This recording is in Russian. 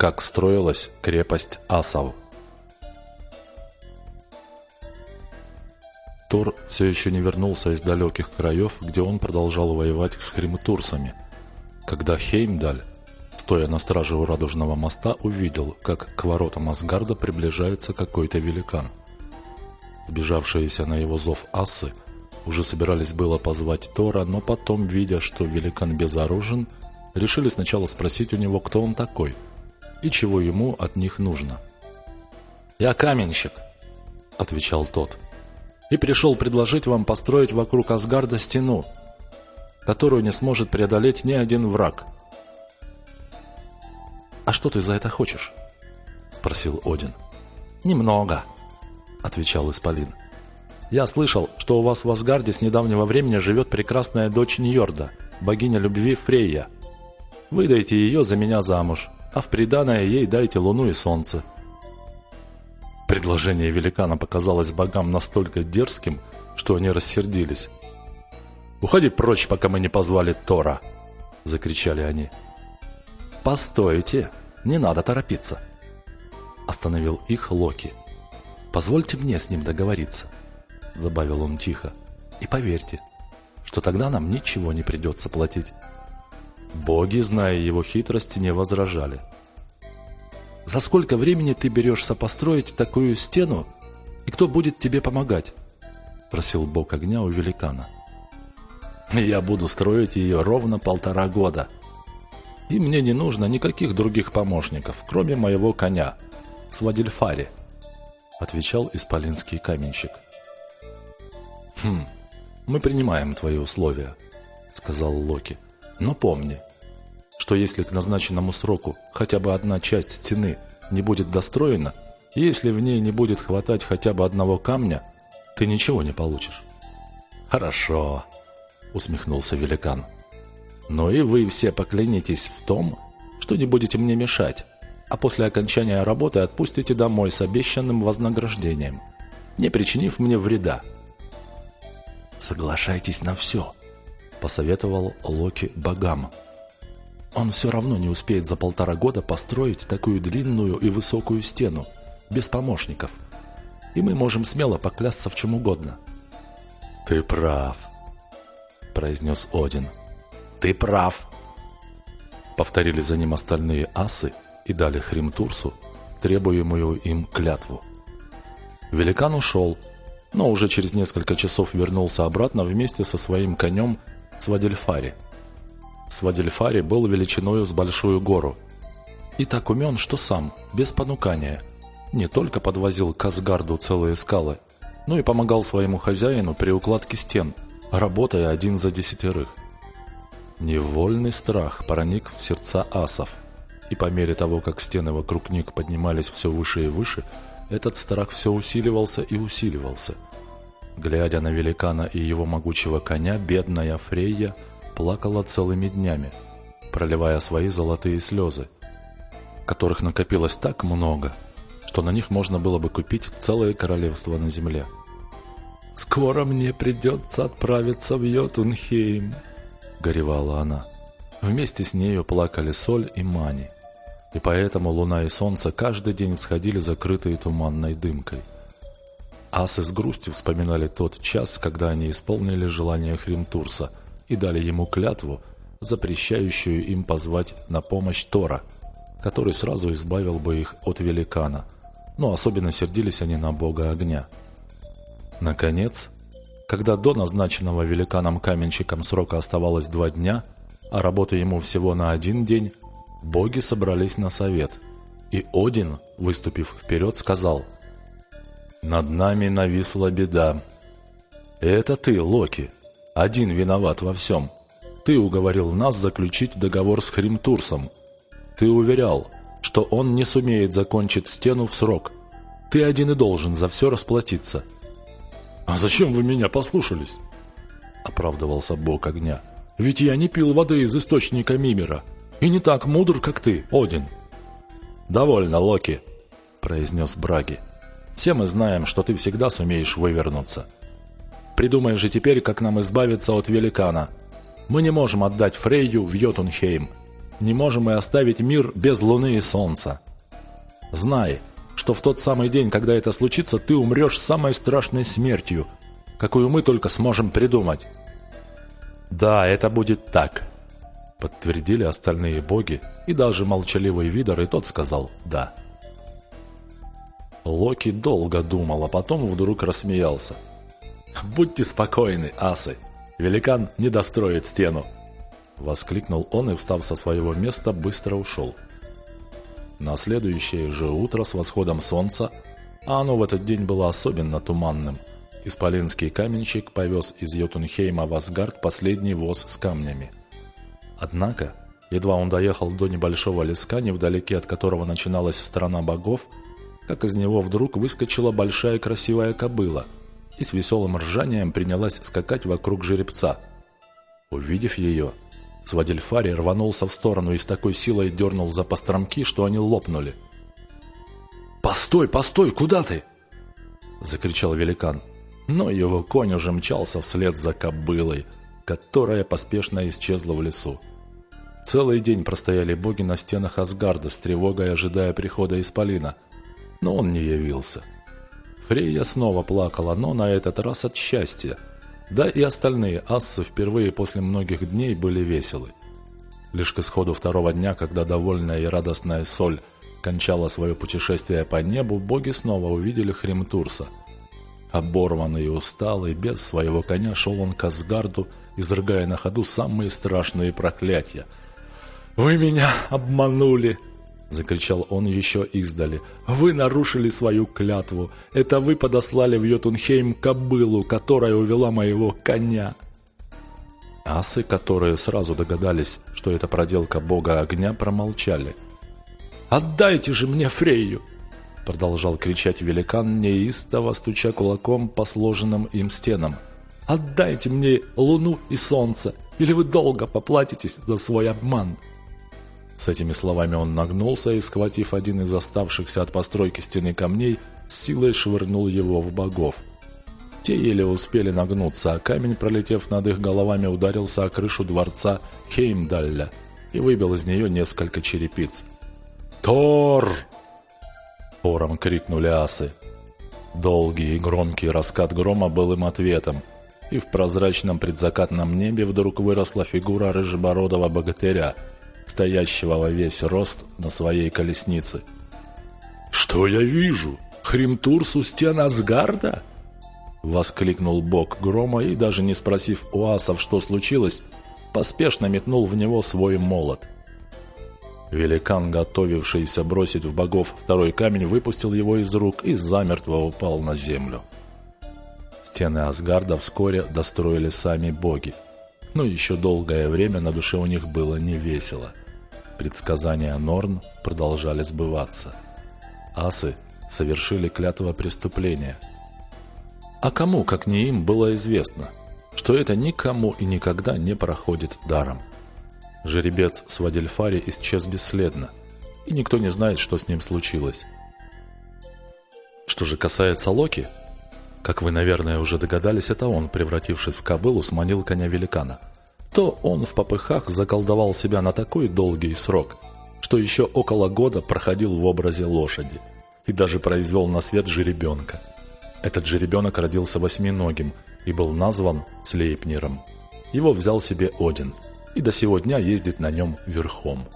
как строилась крепость Асав. Тор все еще не вернулся из далеких краев, где он продолжал воевать с хримтурсами, когда Хеймдаль, стоя на страже у Радужного моста, увидел, как к воротам Асгарда приближается какой-то великан. Сбежавшиеся на его зов асы уже собирались было позвать Тора, но потом, видя, что великан безоружен, решили сначала спросить у него, кто он такой – и чего ему от них нужно. «Я каменщик», — отвечал тот, — «и пришел предложить вам построить вокруг Асгарда стену, которую не сможет преодолеть ни один враг». «А что ты за это хочешь?» — спросил Один. «Немного», — отвечал Исполин. «Я слышал, что у вас в Асгарде с недавнего времени живет прекрасная дочь Ньорда, богиня любви Фрейя. Выдайте ее за меня замуж, а в приданое ей дайте луну и солнце. Предложение великана показалось богам настолько дерзким, что они рассердились. «Уходи прочь, пока мы не позвали Тора!» – закричали они. «Постойте, не надо торопиться!» – остановил их Локи. «Позвольте мне с ним договориться», – добавил он тихо. «И поверьте, что тогда нам ничего не придется платить». Боги, зная его хитрости, не возражали. «За сколько времени ты берешься построить такую стену, и кто будет тебе помогать?» – просил бог огня у великана. «Я буду строить ее ровно полтора года, и мне не нужно никаких других помощников, кроме моего коня, Свадильфари», – отвечал исполинский каменщик. «Хм, мы принимаем твои условия», – сказал Локи. – но помни, что если к назначенному сроку хотя бы одна часть стены не будет достроена, если в ней не будет хватать хотя бы одного камня, ты ничего не получишь. «Хорошо», — усмехнулся великан. «Но и вы все поклянитесь в том, что не будете мне мешать, а после окончания работы отпустите домой с обещанным вознаграждением, не причинив мне вреда». «Соглашайтесь на все», посоветовал Локи богам. Он все равно не успеет за полтора года построить такую длинную и высокую стену, без помощников. И мы можем смело поклясться в чем угодно. «Ты прав», — произнес Один. «Ты прав», — повторили за ним остальные асы и дали Хримтурсу требуемую им клятву. Великан ушел, но уже через несколько часов вернулся обратно вместе со своим конем Свадельфари. Свадельфари был величиною с большую гору. И так умен, что сам, без понукания, не только подвозил к Асгарду целые скалы, но и помогал своему хозяину при укладке стен, работая один за десятерых. Невольный страх проник в сердца асов, и по мере того, как стены вокруг них поднимались все выше и выше, этот страх все усиливался и усиливался – Глядя на великана и его могучего коня, бедная Фрейя плакала целыми днями, проливая свои золотые слезы, которых накопилось так много, что на них можно было бы купить целое королевство на земле. «Скоро мне придется отправиться в Йотунхейм», — горевала она. Вместе с нею плакали Соль и Мани, и поэтому луна и солнце каждый день всходили закрытые туманной дымкой — Асы с грустью вспоминали тот час, когда они исполнили желание Хримтурса и дали ему клятву, запрещающую им позвать на помощь Тора, который сразу избавил бы их от великана. Но особенно сердились они на бога огня. Наконец, когда до назначенного великаном-каменщиком срока оставалось два дня, а работы ему всего на один день, боги собрались на совет. И Один, выступив вперед, сказал – над нами нависла беда. Это ты, Локи, один виноват во всем. Ты уговорил нас заключить договор с Хримтурсом. Ты уверял, что он не сумеет закончить стену в срок. Ты один и должен за все расплатиться. «А зачем вы меня послушались?» Оправдывался бог огня. «Ведь я не пил воды из источника Мимера. И не так мудр, как ты, Один». «Довольно, Локи», — произнес Браги. Все мы знаем, что ты всегда сумеешь вывернуться. Придумай же теперь, как нам избавиться от великана. Мы не можем отдать Фрейю в Йотунхейм. не можем и оставить мир без луны и солнца. Знай, что в тот самый день, когда это случится, ты умрешь самой страшной смертью, какую мы только сможем придумать. Да, это будет так, подтвердили остальные боги, и даже молчаливый Видор и тот сказал «да». Локи долго думал, а потом вдруг рассмеялся. «Будьте спокойны, асы, великан не достроит стену!» Воскликнул он и, встав со своего места, быстро ушел. На следующее же утро с восходом солнца, а оно в этот день было особенно туманным, исполинский каменщик повез из Йотунхейма в Асгард последний воз с камнями. Однако, едва он доехал до небольшого леска, невдалеке от которого начиналась страна богов, как из него вдруг выскочила большая красивая кобыла и с веселым ржанием принялась скакать вокруг жеребца. Увидев ее, Свадельфари рванулся в сторону и с такой силой дернул за постромки, что они лопнули. «Постой, постой, куда ты?» – закричал великан. Но его конь уже мчался вслед за кобылой, которая поспешно исчезла в лесу. Целый день простояли боги на стенах Асгарда с тревогой, ожидая прихода Исполина – но он не явился. Фрейя снова плакала, но на этот раз от счастья. Да и остальные ассы впервые после многих дней были веселы. Лишь к исходу второго дня, когда довольная и радостная Соль кончала свое путешествие по небу, боги снова увидели Хримтурса. Оборванный и усталый, без своего коня шел он к Асгарду, изрыгая на ходу самые страшные проклятия. «Вы меня обманули!» Закричал он еще издали. «Вы нарушили свою клятву! Это вы подослали в Йотунхейм кобылу, которая увела моего коня!» Асы, которые сразу догадались, что это проделка бога огня, промолчали. «Отдайте же мне Фрейю!» Продолжал кричать великан, неистово стуча кулаком по сложенным им стенам. «Отдайте мне луну и солнце, или вы долго поплатитесь за свой обман!» С этими словами он нагнулся и, схватив один из оставшихся от постройки стены камней, с силой швырнул его в богов. Те еле успели нагнуться, а камень, пролетев над их головами, ударился о крышу дворца Хеймдалля и выбил из нее несколько черепиц. «Тор!» – хором крикнули асы. Долгий и громкий раскат грома был им ответом, и в прозрачном предзакатном небе вдруг выросла фигура рыжебородого богатыря – стоящего во весь рост на своей колеснице. «Что я вижу? Хримтурс у стен Асгарда?» Воскликнул бог грома и, даже не спросив у асов, что случилось, поспешно метнул в него свой молот. Великан, готовившийся бросить в богов второй камень, выпустил его из рук и замертво упал на землю. Стены Асгарда вскоре достроили сами боги. Но еще долгое время на душе у них было не весело. Предсказания Норн продолжали сбываться. Асы совершили клятво преступления. А кому, как не им, было известно, что это никому и никогда не проходит даром. Жеребец с Вадельфари исчез бесследно, и никто не знает, что с ним случилось. Что же касается Локи, как вы, наверное, уже догадались, это он, превратившись в кобылу, сманил коня великана – то он в попыхах заколдовал себя на такой долгий срок, что еще около года проходил в образе лошади и даже произвел на свет жеребенка. Этот жеребенок родился восьминогим и был назван Слейпнером. Его взял себе Один и до сего дня ездит на нем верхом –